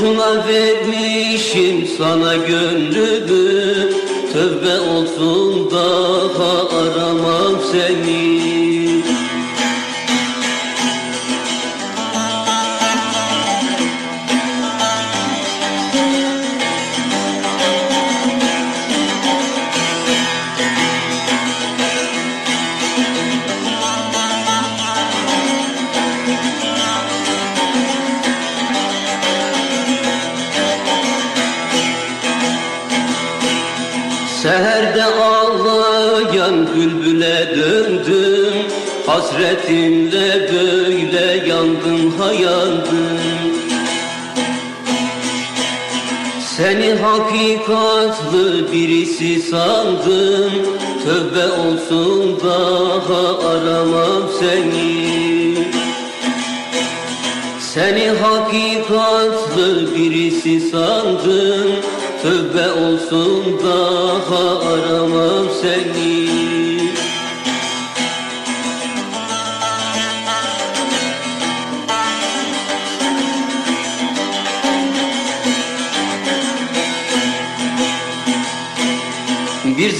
Boşuna vermişim sana gönlümü. Tövbe olsun daha aramam seni Seni hakikatlı birisi sandım. Tövbe olsun daha aramam seni. Seni hakikatlı birisi sandım. Tövbe olsun daha aramam seni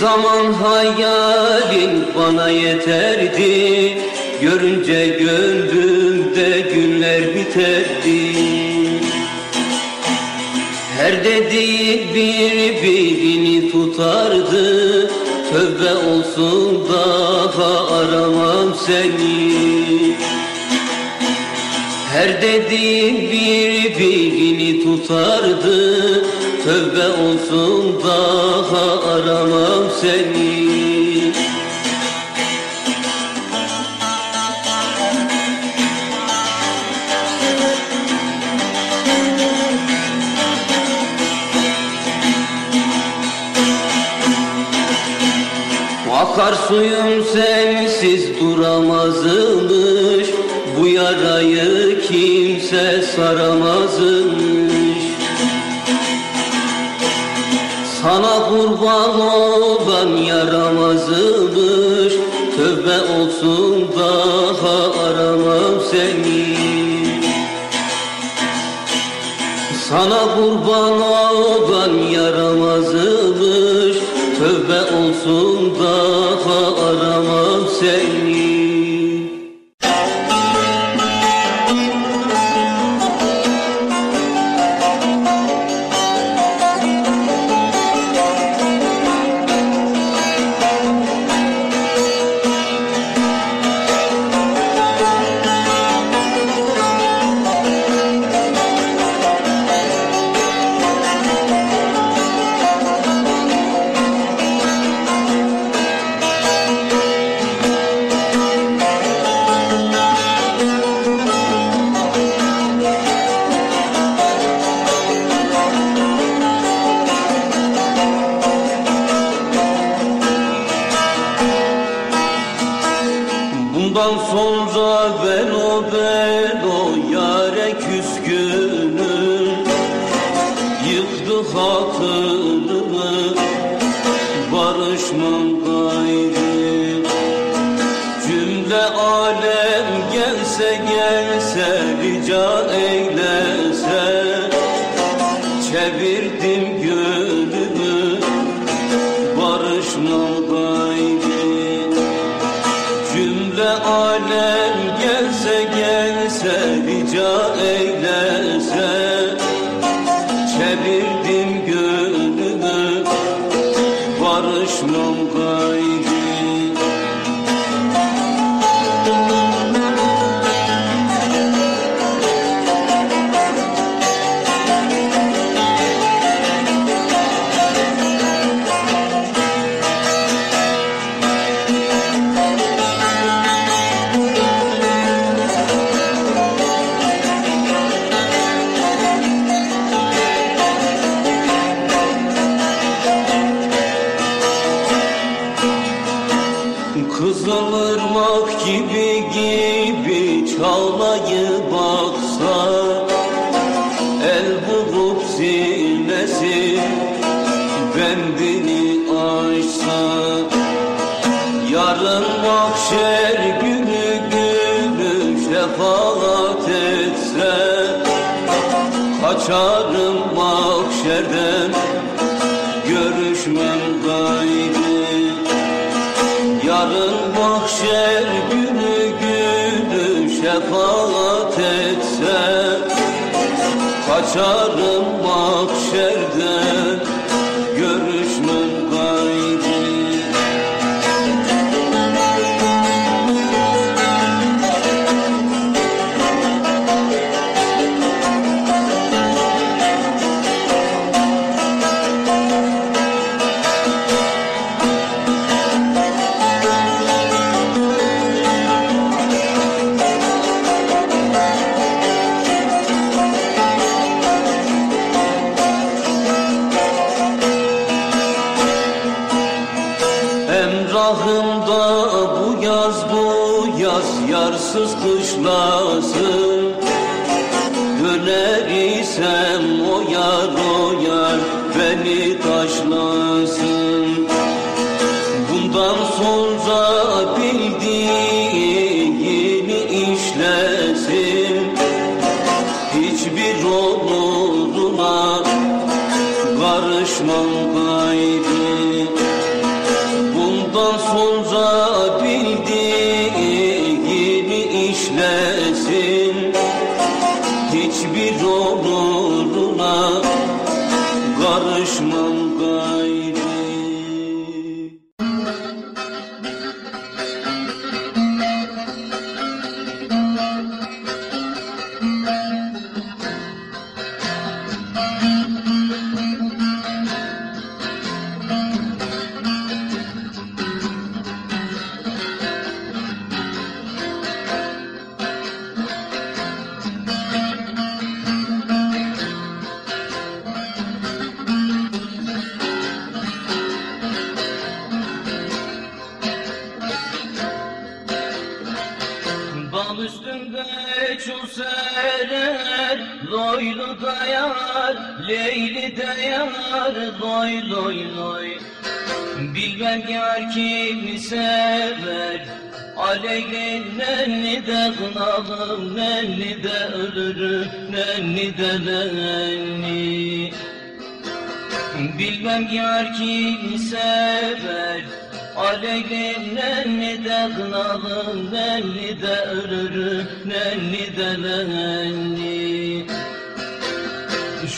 zaman hayalin bana yeterdi. Görünce gönlümde günler biterdi. Her dediğin birbirini tutardı. Tövbe olsun daha aramam seni. Her dediğin birbirini tutardı Tövbe olsun daha aramam seni. Akar suyum sensiz duramazmış Bu yarayı kimse saramazmış Sana kurban olan yaramazmış Tövbe olsun daha aramam seni. Sana kurban olan yaramazmış Tövbe olsun daha aramam seni Bundan sonra ben o ben o yare küskünüm. Yıktı hatırımı çalmayı baksa El bulup silmesi Bendini açsa Yarın mahşer günü günü şefaat etse Kaçar Kaçarım İsem o yar Loy loy Bilmem yar kimi sever. Aleyli nenni de kınalım Nenni de ölürüm Nenni de nenni Bilmem yar kimi sever. Aleylim nenni de kınalım Nenni de ölürüm Nenni de nenni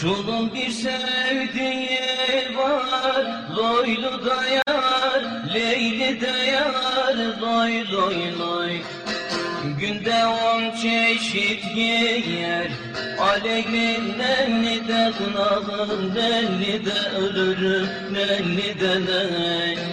Şunun bir sevdiği var Loylu dayar Leyli dayar Loy loy loy Günde on çeşit yer Aleyli nenni de kınalım Nenni de ölürüm Nenni de nenni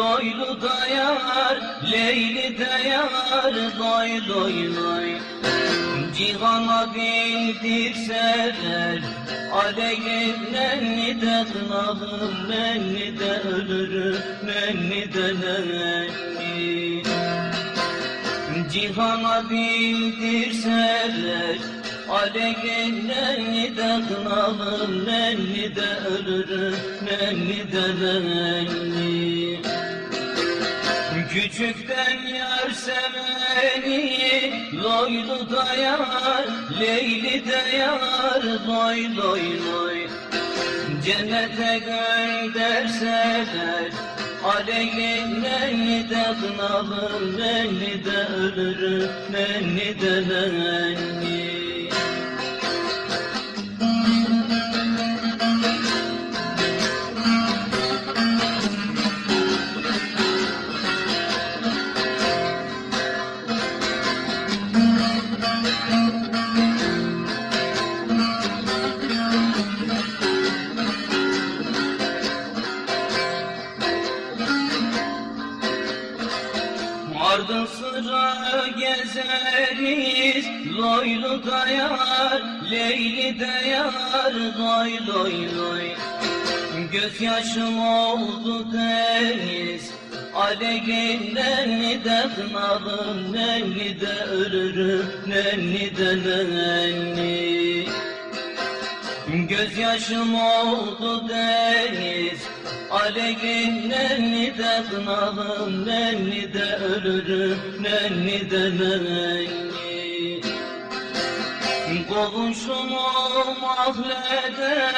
Loylu dayar Leyli dayar Loy loy loy Cihana bildirseler Aleyhim nenni de kınalım Nenni de ölürüm Nenni de nenni. Cihana bildirseler Aleyhim nenni de kınalım Nenni de ölürüm Nenni de nenni Küçükten yar seveni Loylu dayar Leyli dayar Loy loy loy Cennete gönderseler Aleyhim nenni de kınalım Nenni de ölürüm Nenni de nenni Severiz Loylu da yar, Leyli de yar Loy loy. Loy Gözyaşım oldu deniz Aleyhinden de kınalım Nenni de ölürüm Nenni de nenni Gözyaşım oldu deniz Aleyhinden de kınalım Nenni de ölürüm Nenni de nenni Kovuşum ahlede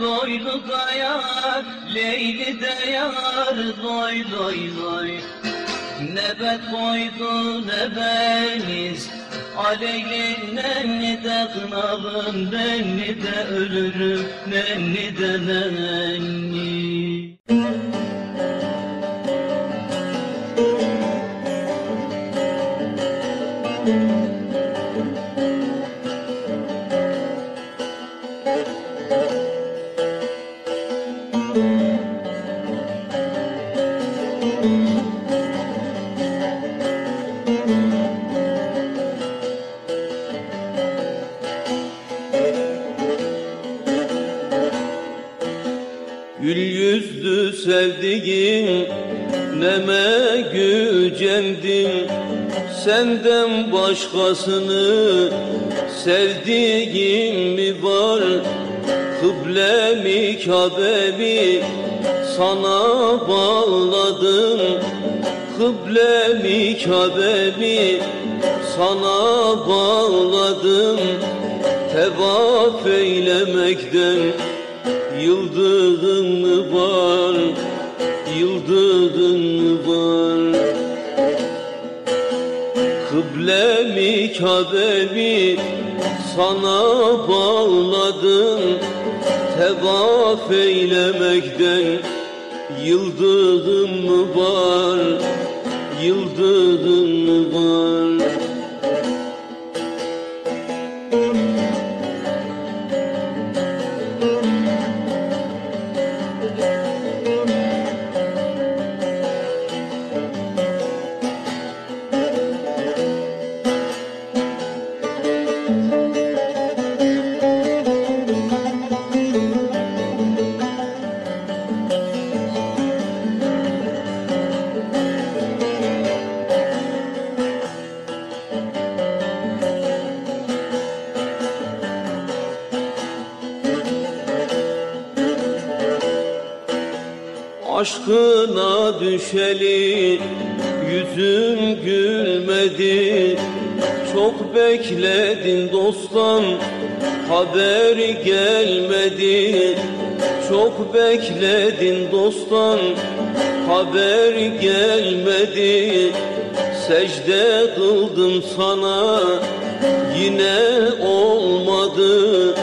Loylu da yar Leyli de yar loy loy. Nebet koydu ne beniz Aleyhinden de kınalım Nenni de ölürüm Nenni de nenni Gül yüzlü sevdiğim neme gücendim Senden başkasını sevdiğim mi var? Kıblemi Kabe'mi sana bağladım. Kıblemi Kabe'mi sana bağladım. Tevaf eylemekten Yıldızın var, yıldızın var. Kıblemi Kabe'mi sana bağladım. Tevaf eylemekten Yıldızın mı var, yıldızın mı var Aşkına düşeli yüzüm gülmedi. Çok bekledin dostum haber gelmedi. Çok bekledin dostum haber gelmedi. Secde kıldım sana yine olmadı.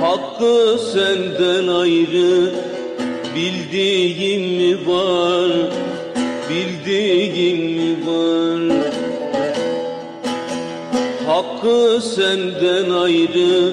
Hakkı senden ayrı Bildiğin mi var, bildiğin mi var? Hakkı senden ayrı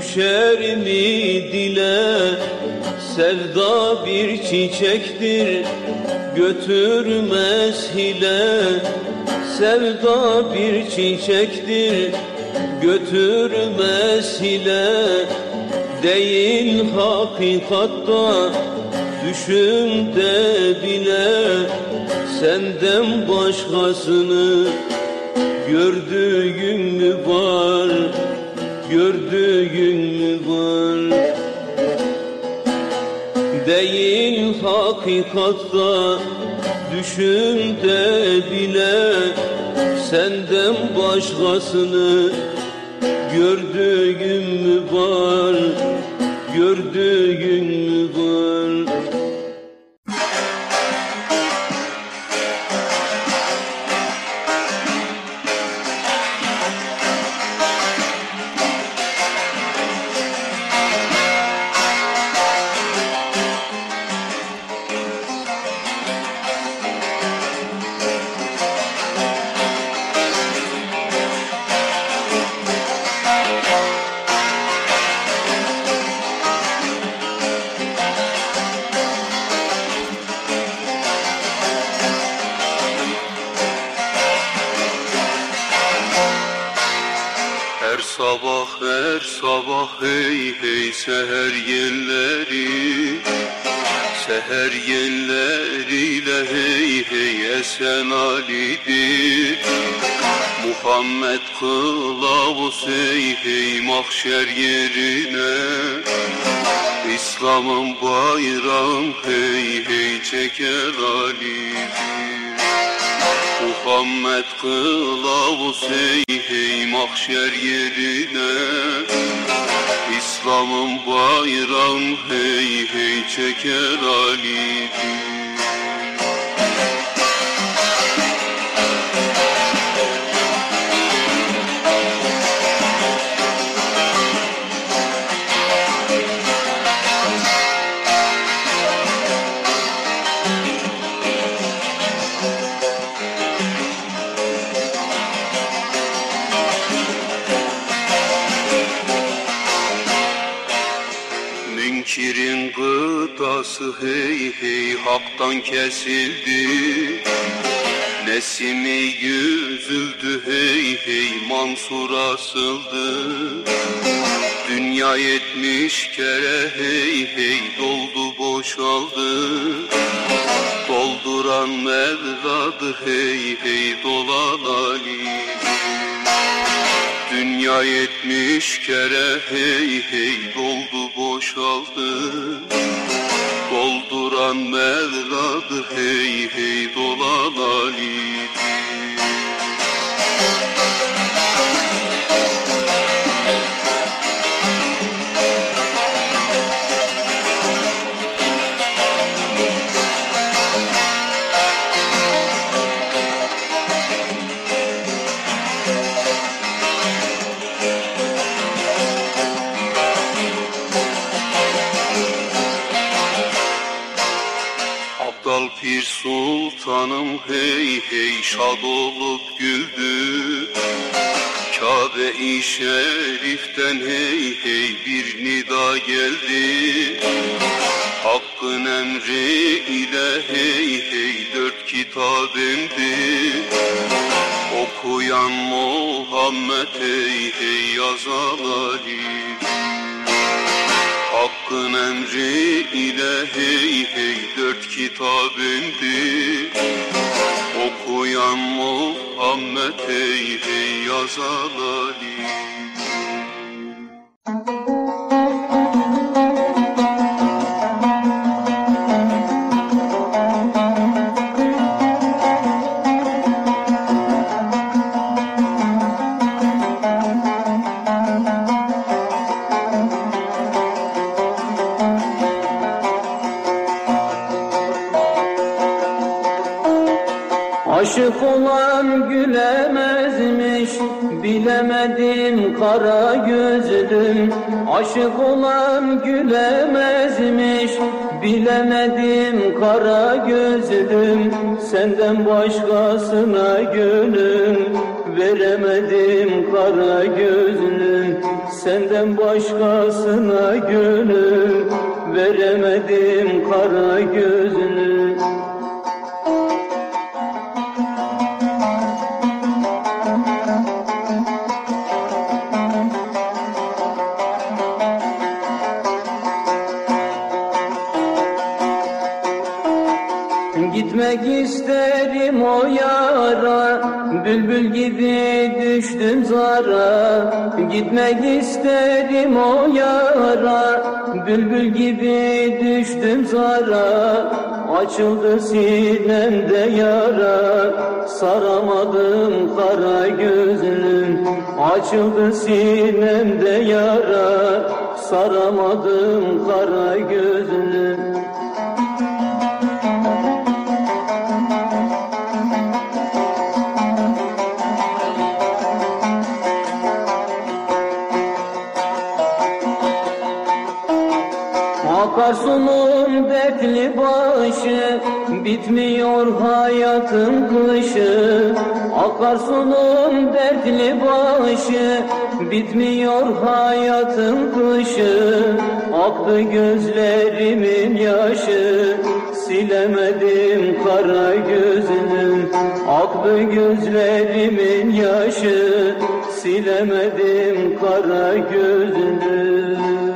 düşer mi dile? Sevda bir çiçektir götürmez hile. Sevda bir çiçektir götürmez hile. Değil hakikatta düşümde bile. Senden başkasını Gördüğün mü var, gördüğün mü var. Değil hakikatta Düşümde bile senden başkasını Gördüğüm mü var, gördüğün mü yerine. İslam'ın bayrağın hey hey çeker Ali'dir. Muhammed kılavuz hey hey mahşer yerine. İslam'ın bayrağın hey hey çeker Ali'dir haktan kesildi Nesimi yüzüldü hey hey Mansur asıldı. Dünya yetmiş kere hey hey doldu boşaldı. Dolduran Mevladır hey hey dolan Ali. Dünya yetmiş kere hey hey doldu boşaldı Dolduran Mevladır hey hey Pir Sultanım hey hey şad olup güldü. Kabe-i Şerif'ten hey hey bir nida geldi. Hakkın emri ile hey hey dört kitap indi Okuyan Muhammed hey hey yazan Ali Hakkın emri ile hey hey dört kitap indi Okuyan Muhammed hey hey yazan Ali Aşık olan gülemezmiş Bilemedim kara gözlüm Senden başkasına gönül Veremedim kara gözlüm Senden başkasına gönül Veremedim kara gözlüm zara Gitmek isterim o yara. Bülbül gibi düştüm zara Açıldı sinemde yara. Saramadım kara gözlüm Açıldı sinemde yara. Saramadım kara gözlüm Bitmiyor hayatın kışı Akarsunun dertli başı. Bitmiyor hayatın kışı Aktı gözlerimin yaşı. Silemedim kara gözünüm Aktı gözlerimin yaşı. Silemedim kara gözünüm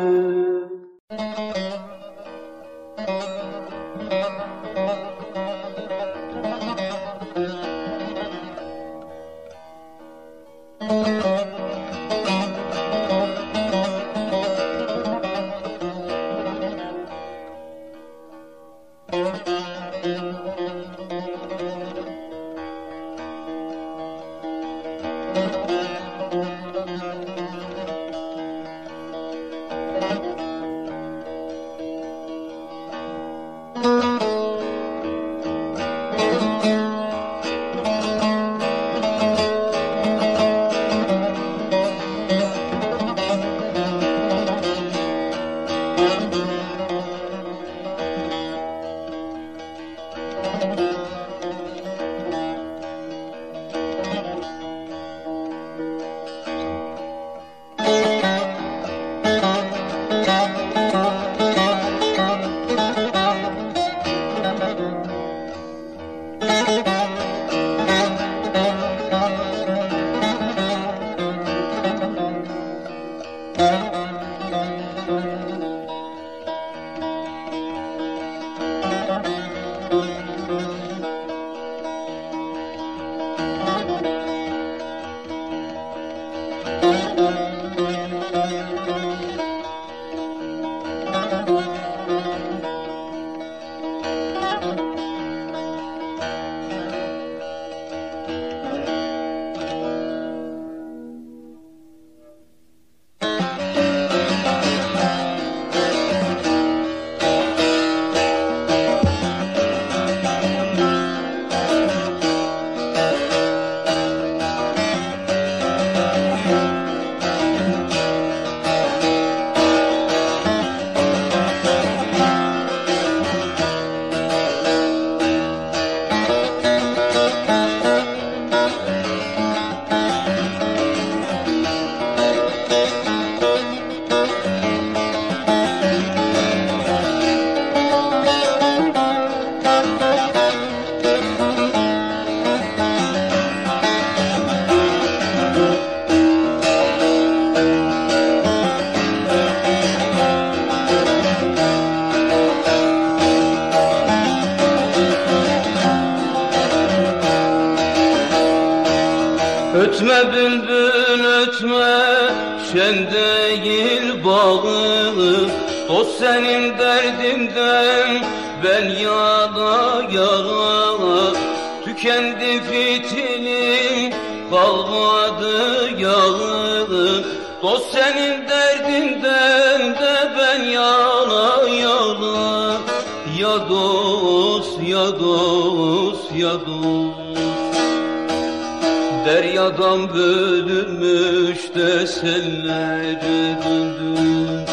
Deryadan bölünmüş de sellere döndüm.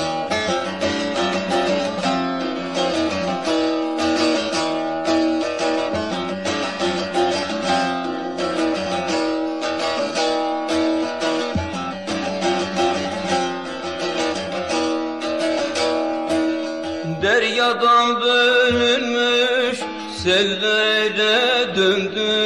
Deryadan bölünmüş sellere döndüm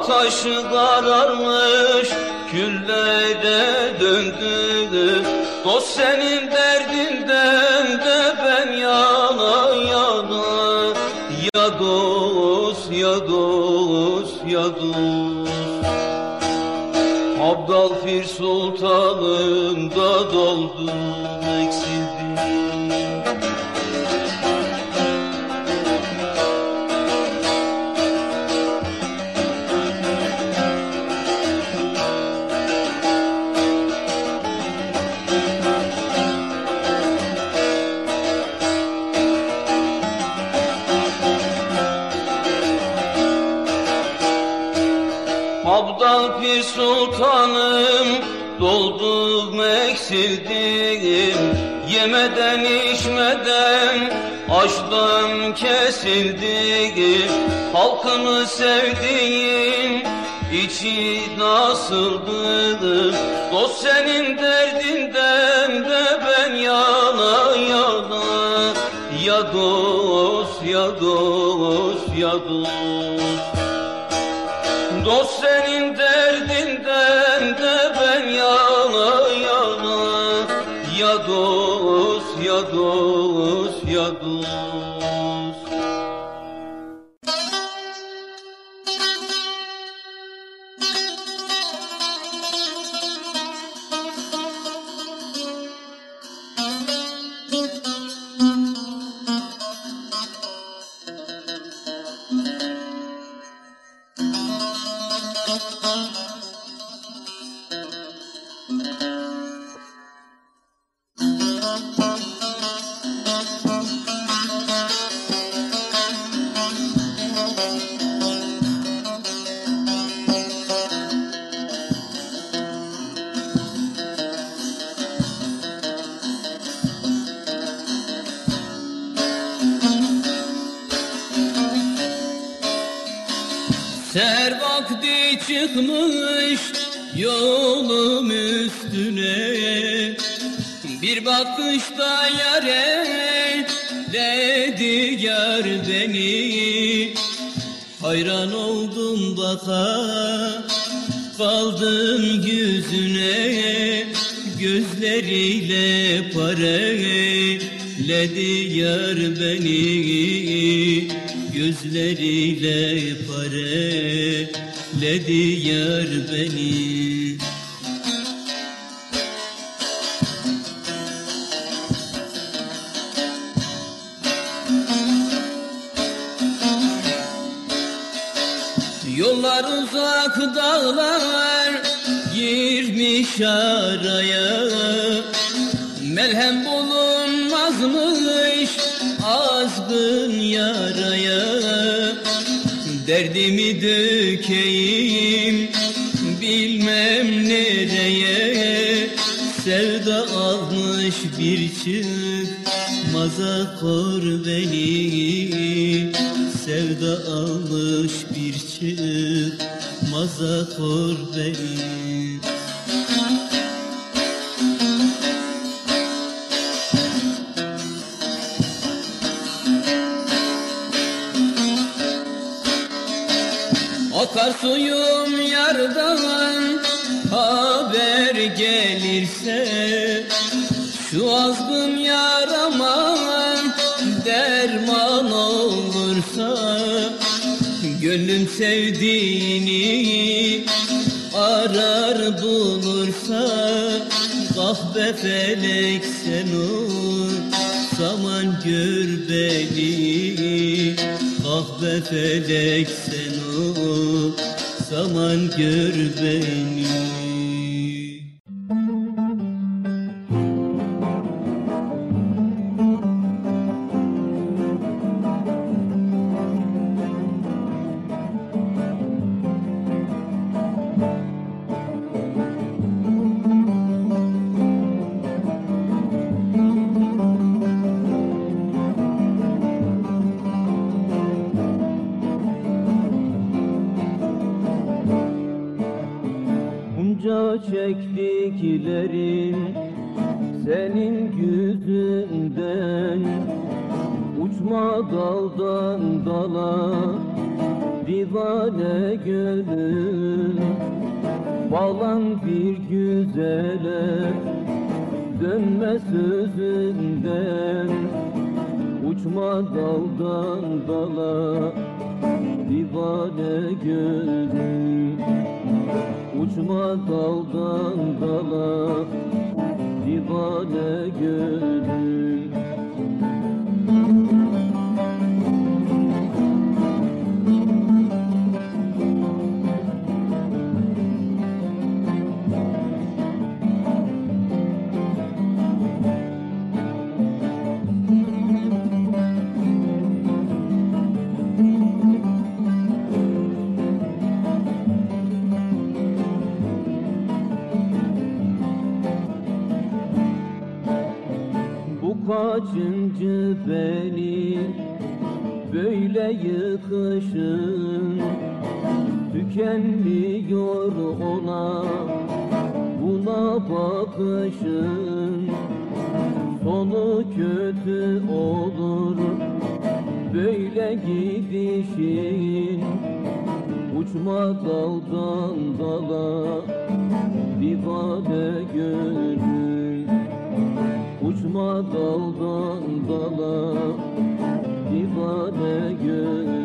Ataşı kararmış küllere döndü Dost senin derdinden de ben yana yana. Ya dost ya dost ya dost. Abdal Fir Sultanım Açlığım kesildi Halkını sevdiğin içi nasıldı Dost senin derdinden de ben yana yana. Ya dost ya dost ya dost. Dost senin yüzüne Gözleriyle pareledi yar beni. Gözleriyle pareledi yar beni girmiş araya. Melhem bulunmazmış azgın yaraya? Derdimi dökeyim bilmem nereye. Sevda almış bir çıkmaza kor beni. Sevda almış bir çıkmaza kor beni Şu azgın yarama derman olursa Gönlüm sevdiğini arar bulursa Kahve felek sen ol zaman gör beni Kahve felek sen ol zaman gör beni daldan dala divane gönlüm Uçma daldan dala divane gönlüm kaçıncı beni böyle yıkışın Tükenmiyor ona buna bakışın. Sonu kötü olur böyle gidişin. Uçma daldan dala divane gönül Uçma daldan dala divane gönül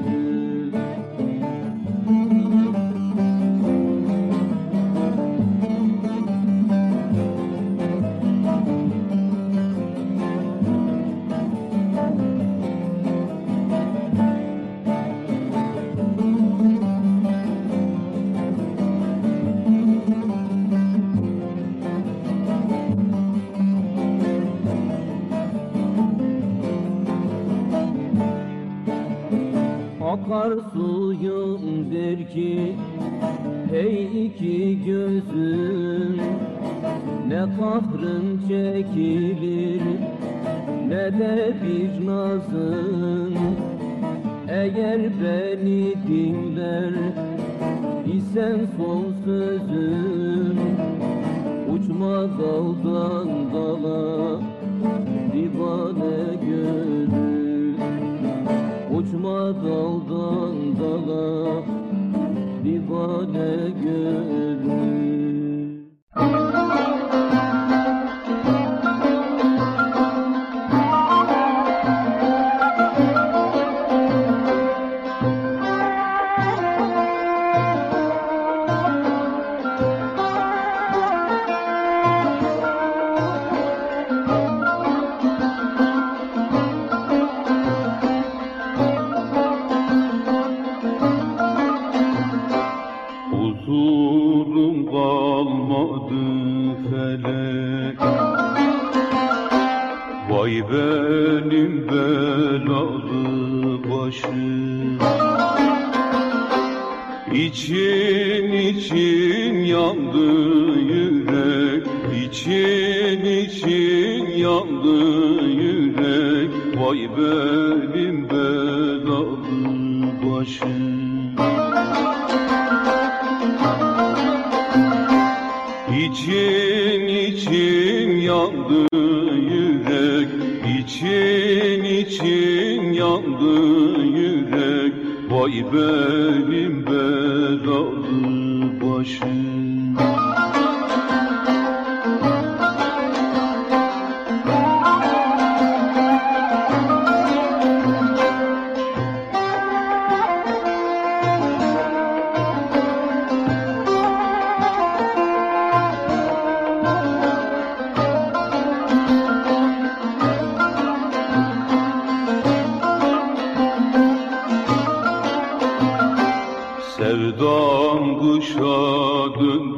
adın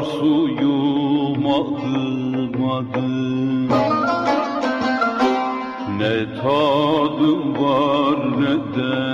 akar suyum Ne tadım var ne de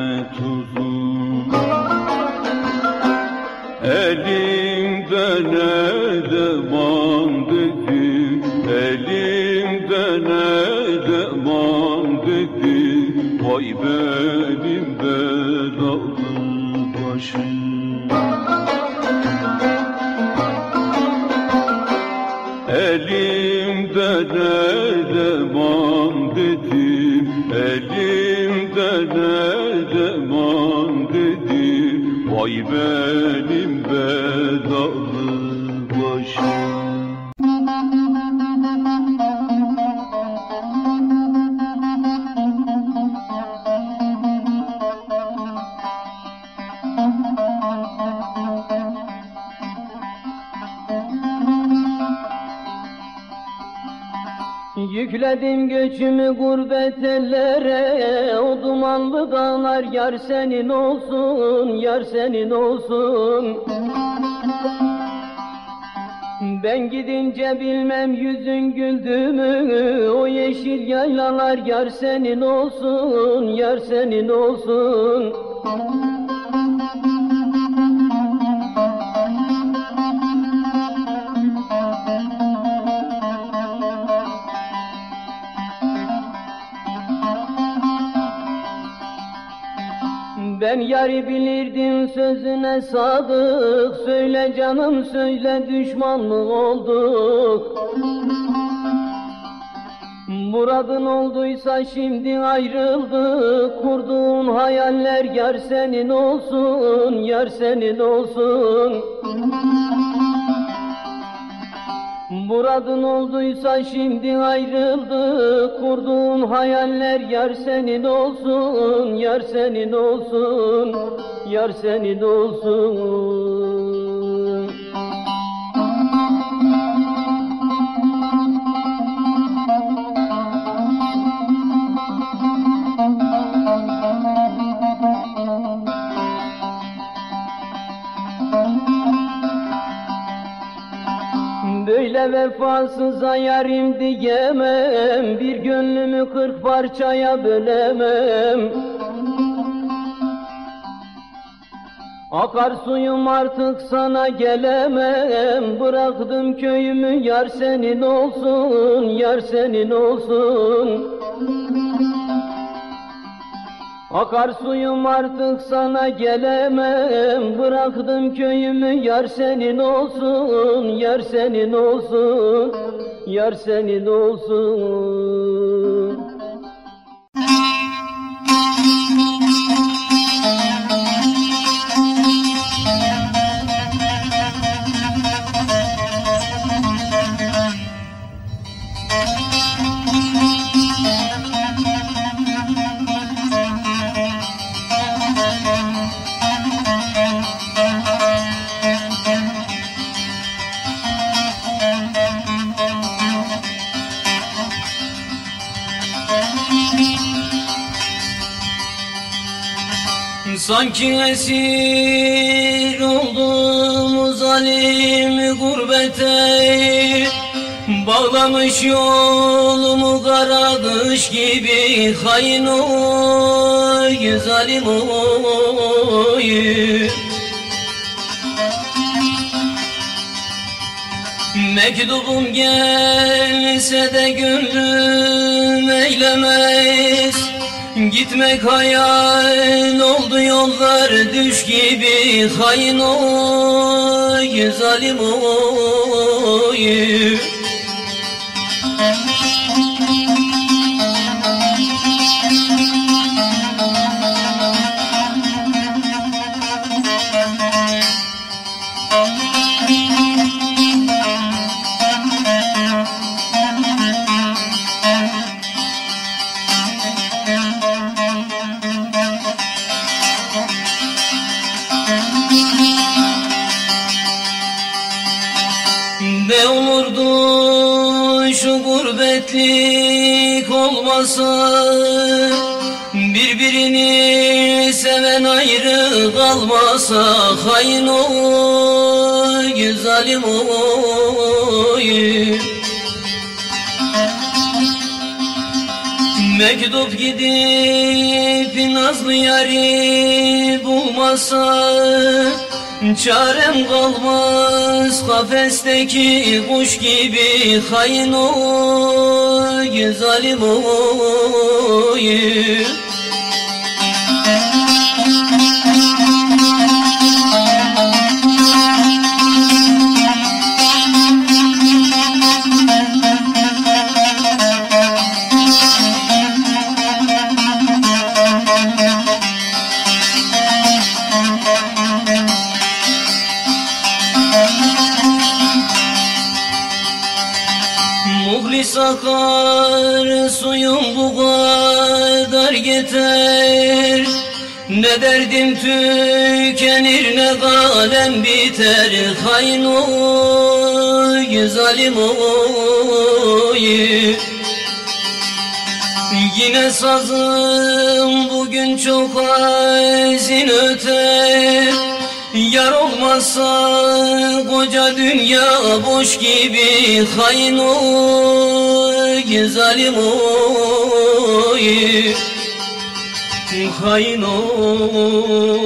dağlar yar senin olsun Yar senin olsun. Ben gidince bilmem yüzün güldü mü? O yeşil yaylalar yar senin olsun Yar senin olsun Ben yarı bilirdim sözüne sadık. Söyle canım söyle düşmanlık olduk. Muradın olduysa şimdi ayrıldık. Kurduğun hayaller yar senin olsun Yar senin olsun Muradın olduysa şimdi ayrıldık Kurduğun hayaller yar senin olsun Yar senin olsun Yar senin olsun Böyle vefasıza yarim diyemem. Bir gönlümü kırk parçaya bölemem. Akar suyum artık sana gelemem. Bıraktım köyümü yar senin olsun Yar senin olsun Akar suyum artık sana gelemem. Bıraktım köyümü yar senin olsun Yar senin olsun Yar senin olsun Sanki esir oldum zalim gurbete Bağlamış yolumu kara kış gibi hain oy zalim oy. Mektubum gelse de gönlüm eylemez Gitmek hayal oldu yollar düş gibi hain oy zalim oy kalmasa Hain oy zalim oy. Mektup gidip nazlı yari bulmasa Çarem kalmaz kafesteki kuş gibi hain oy zalim oy akar suyum bu kadar yeter. Ne derdim tükenir ne kalem biter. Hain oy zalim oy. Yine sazım bugün çok azin öter Yar olmazsa koca dünya boş gibi Hain oy zalim oy. Hain oy